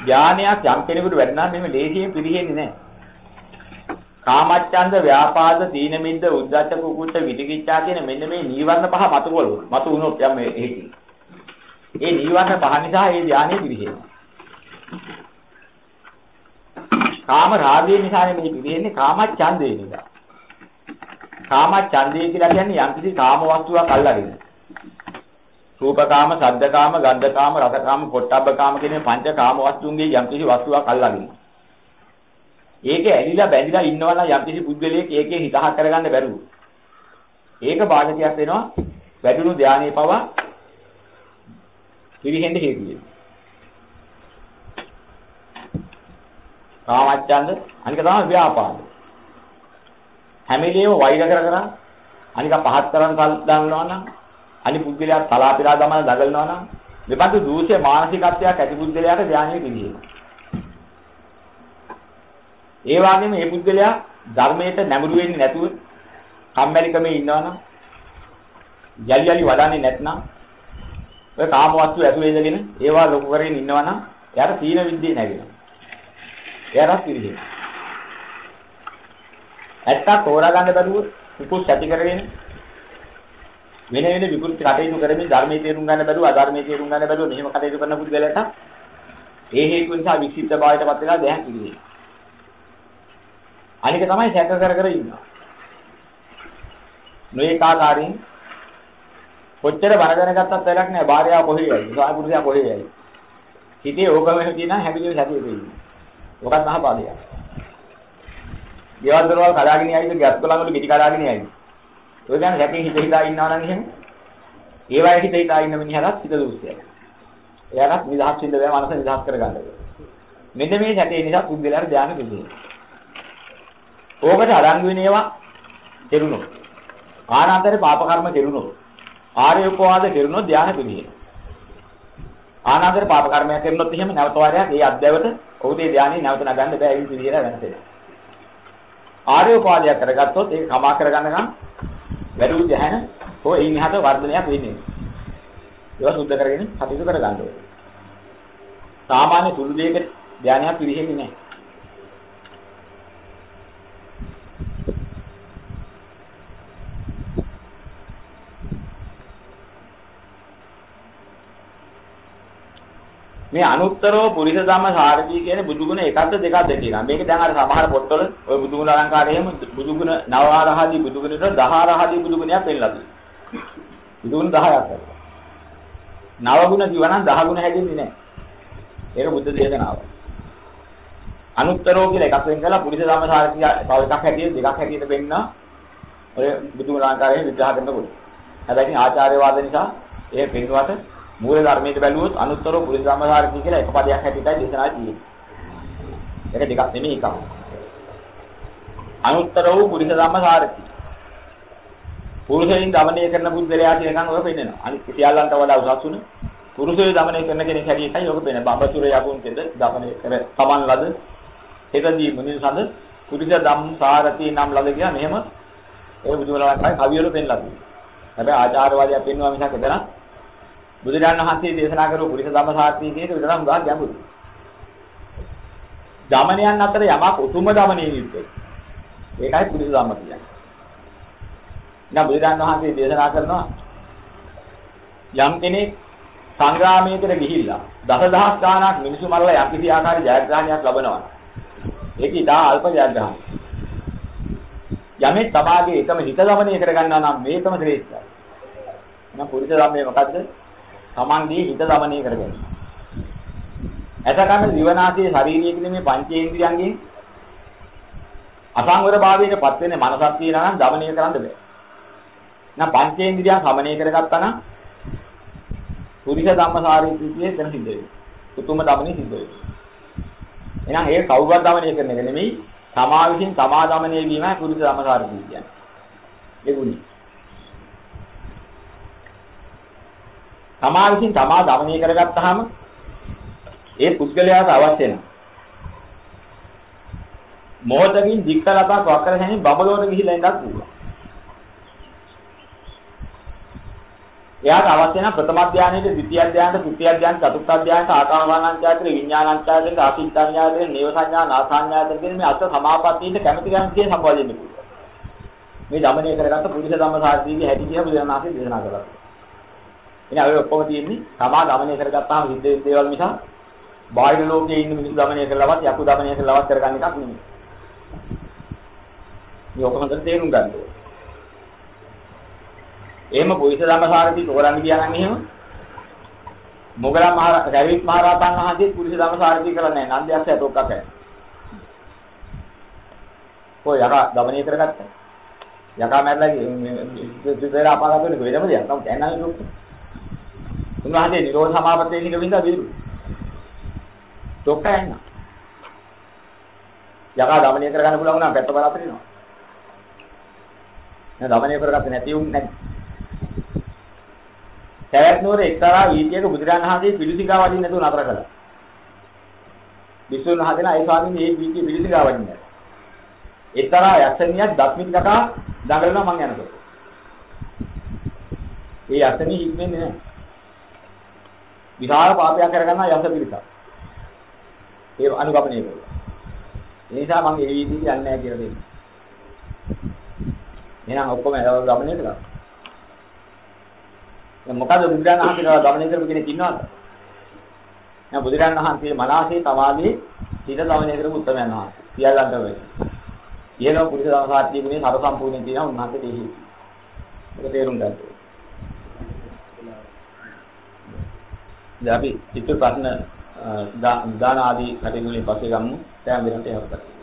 ඥානයක් යම් කෙනෙකුට වැඩනා මෙහෙම ලේසියෙන් පිළිහෙන්නේ නැහැ. කාමච්ඡන්ද ව්‍යාපාද තීන මිද්ද උද්ධච්ච කුකුච්ච විදිකිච්ඡා කියන මෙන්න මේ නීවරණ පහ මතුවලු. මතු වුණොත් යම් එහෙටි. ඒ නීවරණ පහ නිසා ඒ ධානය පිළිහෙනවා. කාම රාගය නිසානේ මේ පිළිහෙන්නේ කාමච්ඡන්දේ නිසා. කාමච්ඡන්දේ කියලා කියන්නේ යම්කිසි කාම වස්තුවක් අල්ලගෙන. රූපකාම, ශබ්දකාම, ගන්ධකාම, රසකාම, පොට්ටබ්බකාම කියන පංච කාම වස්තුන්ගේ යම්කිසි වස්තුවක් අල්ලගෙන. ඒකේ ඇලිලා බැඳිලා ඉන්නවා නම් යම්කිසි පුද්ගලයෙක් ඒකේ හිතහ කරගන්න බැරුව. ඒක බාධකයක් වෙනවා වැඩුණු ධානයේ පවා පිරිහෙන්න හේතු වෙනවා. කාමච්ඡන්ද අනික තමයි ව්‍යාපාද. හැම වෙලේම වෛර කර කර අනික පහත් කරන් කල් දානවා නම් අනිත් පුද්ගලයා තලා පිරා ගමන දගලනවා නම් මෙබඳු දූෂ්‍ය මානසිකත්වයක් ඇති පුද්ගලයාට ධානය පිළිහෙනවා. ඒ වගේම මේ පුද්ගලයා ධර්මයට නැඹුරු වෙන්නේ නැතුව කම්මැලිකමේ ඉන්නවනම් යලි යලි වඩන්නේ නැත්නම් ඔය කාම වස්තු ඇතුළේ ඉඳගෙන ඒවා ලොකු කරගෙන ඉන්නවනම් එයාට සීන විද්‍යාව නැගෙනවා. එයාට පිළිහෙනවා. ඇත්ත තෝරා ගන්න බැරුව කුකුස් ඇති කරගෙන වෙන වෙන විකෘති කටයුතු කරමින් ධර්මයේ තේරුම් ගන්න බැරුව අධර්මයේ තේරුම් ගන්න බැරුව මෙහෙම කටයුතු කරන පුද්ගලයාට ඒ හේතු නිසා වික්ෂිප්ත භාවයටපත් වෙලා දැහන් පිළිහෙනවා. අනික තමයි සැක කර කර ඉන්නවා. නොඒකාකාරයෙන් කොච්චර බරගෙන ගත්තත් වැඩක් නැහැ. භාර්යාව කොහේ යයි? සාපුරුෂයා කොහේ යයි? හිතේ ඕකම තියෙන හැමිලිය සැකේ තියෙනවා. ඔකත් මහ පාඩයක්. ගෙවල් දරවල් කඩාගෙන යයිද ගැස් කොළන් වල පිටි කඩාගෙන යයිද? ඔය ගැන සැකේ හිත හිතා ඉන්නවා නම් එහෙම ඒවයි හිත හිතා ඉන්න මිනිහට හිත දුස්සයි. එයාට නිදහස් වෙන්න බෑ මනස නිදහස් කරගන්න බෑ. මෙන්න මේ සැකේ නිසා පුද්ගලයාට ධානය පිළිදෙනවා. ඕකට අඩංගු වෙන ඒවා කෙරුණොත් ආනන්තරේ පාප කර්ම කෙරුණොත් ආර්ය උපවාද කෙරුණොත් ධානය පිළිදෙනවා. ආනන්තරේ පාප කර්මයක් කෙරුණොත් එහෙම නැවත වාරයක් ඒ අධ්‍යයවත ඔහුගේ ධානය නැවත නගන්න බෑ ඒ පිළිදෙල වෙනසෙනවා. ආර්ය උපාදයක් කරගත්තොත් ඒක කමා කරගන්නකම් වැඩි ධ්‍යාන හෝ එයින් එහාට වර්ධනයක් වෙන්නේ. ඒවා සුද්ධ කරගෙන කටයුතු කර ගන්න ඕනේ. සාමාන්‍ය සුළු දෙයක ධ්‍යානයක් පිළිහෙන්නේ නැහැ. මේ අනුත්තරෝ පුරිස ධම්ම සාරදී කියන්නේ බුදුගුණ එකක්ද දෙකක්ද කියලා. මේක දැන් අර සමහර පොත්වල ওই බුදුගුණ අලංකාරයේම බුදුගුණ නවාරහදී බුදුගුණට දහාරහදී බුදුගුණයක් පෙන්නලා තියෙනවා. බුදුගුණ 10ක් කරලා. නවගුණ කිව්වනම් 10 ගුණ හැදෙන්නේ නැහැ. ඒක බුද්ධ දේශනාව. අනුත්තරෝ කියලා එකක් වෙන් කරලා පුරිස ධම්ම සාරදී තව එකක් හැටියට දෙකක් හැටියට වෙන්න ඔය බුදුගුණ අලංකාරයෙන් විග්‍රහ කරනකොට. හැබැයි ආචාර්ය වාද නිසා ඒ පින්වත් මූල ධර්මයේ බැලුවොත් අනුත්තරෝ පුරිස සම්මාසාරති කියලා එක පදයක් හැටියටයි දේශනා තියෙන්නේ. ඒක දෙකක් නෙමෙයි එකක්. අනුත්තරෝ පුරිස සම්මාසාරති. පුරුෂයන් দমনය කරන බුද්ධලයා කියනකන් ඔය පෙන්නනවා. අනිත් සියල්ලන්ට වඩා උසස්ුණ පුරුෂයෝ দমনය කරන කෙනෙක් හැටියටයි ඔක පෙන්න. බඹතුර යකුන් දෙද দমনය කර තමන් ලද එතදී මුනිසඳ පුරිස ධම්සාරති නම් ලද කියලා මෙහෙම ඒ බුදුමලාකයි කවියල පෙන්නලා තියෙනවා. හැබැයි ආචාර්යවාදීයා පෙන්වුවා මිසක් එතන බුදුරජාණන් වහන්සේ දේශනා කරපු පුරිස ධම්මසාරති කියන එක විතරක් උගා ගැඹුරු. දමනයන් අතර යමක් උතුම දමනයේ යුක්තයි. ඒකයි පුරිස ධම්ම කියන්නේ. ඉතින් බුදුරජාණන් වහන්සේ දේශනා කරනවා යම් කෙනෙක් සංග්‍රාමයකට ගිහිල්ලා දසදහස් ගාණක් මිනිසු මරලා යම් කිසි ආකාරي ජයග්‍රහණයක් ලබනවා. ඒක ඉතා අල්ප ජයග්‍රහණයක්. යමෙක් තමාගේ එකම හිත දමනය කරගන්නවා නම් මේකම ශ්‍රේෂ්ඨයි. එහෙනම් පුරිස ධම්මේ මොකද්ද? තමන්ගේ හිත দমনය කරගන්න. ඇතකන දිවනාසයේ ශාරීරිය කියන මේ පංචේන්ද්‍රියන්ගෙන් අසංවර භාවයට පත් වෙන්නේ මනසක් තියනා නම් দমনය කරන්න බෑ. නම් පංචේන්ද්‍රියන් සමනය කරගත්තා නම් පුරිස ධම්මසාරීත්‍යයේ දැන සිද්ධ වෙනවා. උතුම්ම দমনය සිද්ධ වෙනවා. එහෙනම් ඒක කවුරුවත් দমনය කරන එක නෙමෙයි තමා විසින් තමා দমনය වීමයි පුරිස ධම්මසාරීත්‍යය කියන්නේ. ඒ ගුණය. තමා විසින් තමා දමනය කරගත්තාම ඒ පුද්ගලයාට අවශ්‍ය වෙන මොහොතකින් දික්කලතා වකර හැමින් බබලෝට ගිහිලා ඉඳක් පුළුවන්. එයාට අවශ්‍ය වෙන ප්‍රථම අධ්‍යයනයේ ද්විතිය අධ්‍යයනයේ තෘතිය අධ්‍යයනයේ චතුර්ථ අධ්‍යයනයේ ආකාමානංචායතේ විඥානංචායතේ ආපිත්තාඥායතේ නේව සංඥා නාසංඥායතේ කියන මේ අත සමාපත්තියේ කැමැති කැමැති සම්බන්ධ වෙන්න පුළුවන්. මේ දමනය කරගත්ත පුරුෂ ධම්ම සාධීවි හැටි කියලා බුදුන් වහන්සේ දේශනා කළා. ඉතින් අය ඔක්කොම තියෙන්නේ තමා දමනය කරගත්තාම සිද්ධ වෙන දේවල් නිසා බාහිර ලෝකයේ ඉන්න මිනිස්සු දමනය කරලවත් යකු දමනය කරලවත් කරගන්න එකක් නෙමෙයි. මේ ඔක්කොම හතර තේරුම් ගන්න ඕනේ. එහෙම පුරුෂ ධම්ම සාරදී තෝරන්න ගියා නම් එහෙම මොගලන් මහ රවිත් මහ රහතන් වහන්සේ පුරුෂ ධම්ම සාරදී කරලා නැහැ. නන්දයක්ස ඇතොක්කක් නැහැ. කොයි යකා දමනය කරගත්තා. යකා මැරලා ඉතින් අපාගත වෙන වෙනම දෙයක්. නමුත් දැන් නම් උන්වහන්සේ නිරෝධ සමාපත්තේ නික වින්දා බිරු. ඩොක්ටර් එන්න. යකා දමනය කරගන්න පුළුවන් නම් පැත්ත බලලා තියෙනවා. නේද දමනය කරගත්තේ නැති උන් නැති. සවැත් නුවර එක්තරා වීදියක බුදුරජාණන් වහන්සේ පිළිසිකා වදින්න නැතුව නතර කළා. විසුණු හදලා ඒ ස්වාමීන් මේ වීදියේ පිළිසිකා වදින්න. එක්තරා යක්ෂණියක් දත්මිත් කතා දඟලනවා මං යනකොට. ඒ යක්ෂණිය හික්මෙන්නේ නැහැ. විශාල පාපයක් කරගන්නා යස පිළිසක්. ඒ අනුගමනය කරනවා. ඒ නිසා මම ඒ වීදියේ යන්නේ නැහැ කියලා දෙන්නේ. එහෙනම් ඔක්කොම ඒවල් ගමනය කරා. දැන් මොකද බුදුරජාණන් වහන්සේලා ගමනය කරපු කෙනෙක් ඉන්නවද? නෑ බුදුරජාණන් වහන්සේ මනසේ තමාගේ සිත ගමනය කරපු උත්තරයන් වහන්සේ. සියල්ලන්ට වෙයි. ඊළඟ පුරුෂ සාහිත්‍ය ගුණේ සර සම්පූර්ණ තියෙනවා උන්වහන්සේ දෙහි. ඒක තේරුම් ගන්න ඕනේ. දැන් අපි චිත්ත ප්‍රශ්න දාන ආදී කටයුතු වලින් පස්සේ ගමු. දැන් වෙනට යවපත්.